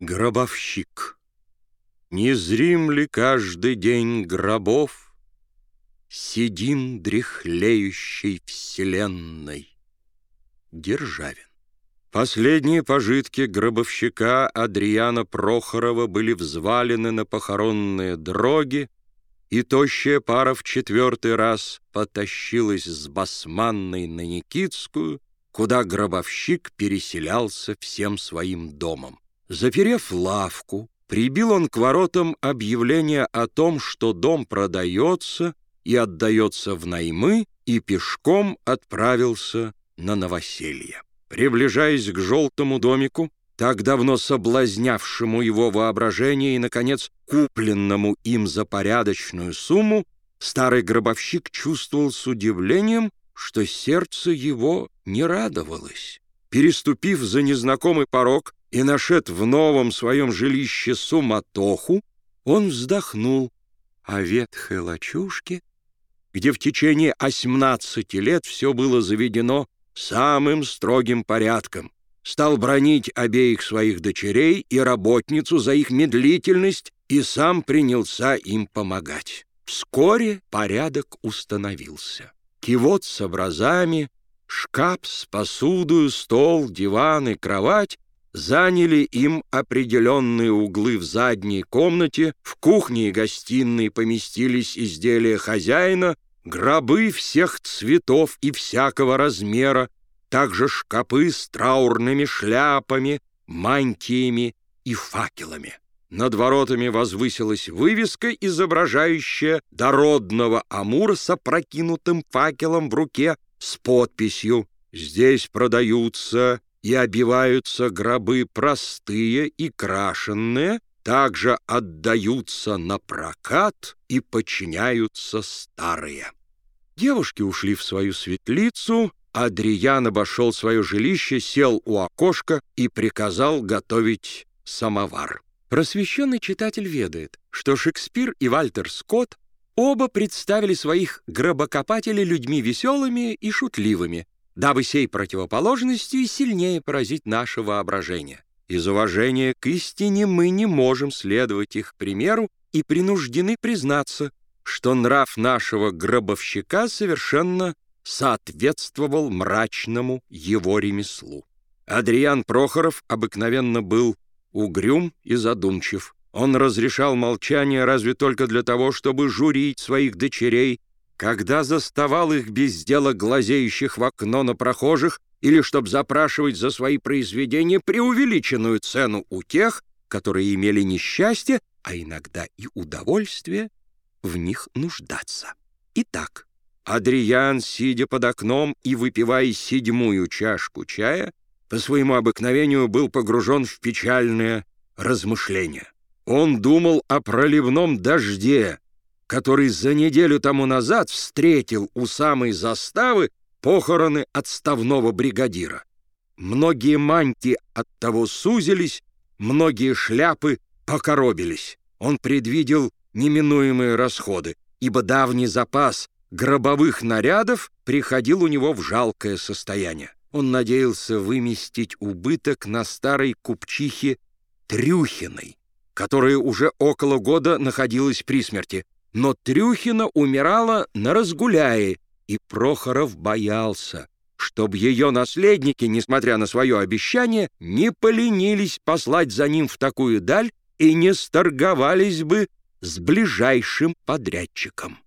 Гробовщик. Незрим ли каждый день гробов Седин дряхлеющей вселенной? Державин. Последние пожитки гробовщика Адриана Прохорова были взвалены на похоронные дроги, и тощая пара в четвертый раз потащилась с Басманной на Никитскую, куда гробовщик переселялся всем своим домом. Заперев лавку, прибил он к воротам объявление о том, что дом продается и отдается в наймы, и пешком отправился на новоселье. Приближаясь к желтому домику, так давно соблазнявшему его воображение и, наконец, купленному им за порядочную сумму, старый гробовщик чувствовал с удивлением, что сердце его не радовалось. Переступив за незнакомый порог, и нашед в новом своем жилище суматоху, он вздохнул о ветхой лачушке, где в течение 18 лет все было заведено самым строгим порядком, стал бронить обеих своих дочерей и работницу за их медлительность и сам принялся им помогать. Вскоре порядок установился. Кивот с образами, шкаф с посудою, стол, диван и кровать заняли им определенные углы в задней комнате, в кухне и гостиной поместились изделия хозяина, гробы всех цветов и всякого размера, также шкапы с траурными шляпами, мантиями и факелами. Над воротами возвысилась вывеска, изображающая дородного Амура с опрокинутым факелом в руке с подписью «Здесь продаются и обиваются гробы простые и крашенные, также отдаются на прокат и подчиняются старые. Девушки ушли в свою светлицу, Адриан обошел свое жилище, сел у окошка и приказал готовить самовар. Просвещенный читатель ведает, что Шекспир и Вальтер Скотт оба представили своих гробокопателей людьми веселыми и шутливыми, дабы сей противоположности сильнее поразить наше воображение. Из уважения к истине мы не можем следовать их примеру и принуждены признаться, что нрав нашего гробовщика совершенно соответствовал мрачному его ремеслу. Адриан Прохоров обыкновенно был угрюм и задумчив. Он разрешал молчание разве только для того, чтобы журить своих дочерей когда заставал их без дела глазеющих в окно на прохожих или чтобы запрашивать за свои произведения преувеличенную цену у тех, которые имели несчастье, а иногда и удовольствие в них нуждаться. Итак, Адриан, сидя под окном и выпивая седьмую чашку чая, по своему обыкновению был погружен в печальное размышление. Он думал о проливном дожде, который за неделю тому назад встретил у самой заставы похороны отставного бригадира. Многие маньки от того сузились, многие шляпы покоробились. Он предвидел неминуемые расходы, ибо давний запас гробовых нарядов приходил у него в жалкое состояние. Он надеялся выместить убыток на старой купчихе Трюхиной, которая уже около года находилась при смерти. Но Трюхина умирала на разгуляе, и Прохоров боялся, чтобы ее наследники, несмотря на свое обещание, не поленились послать за ним в такую даль и не сторговались бы с ближайшим подрядчиком.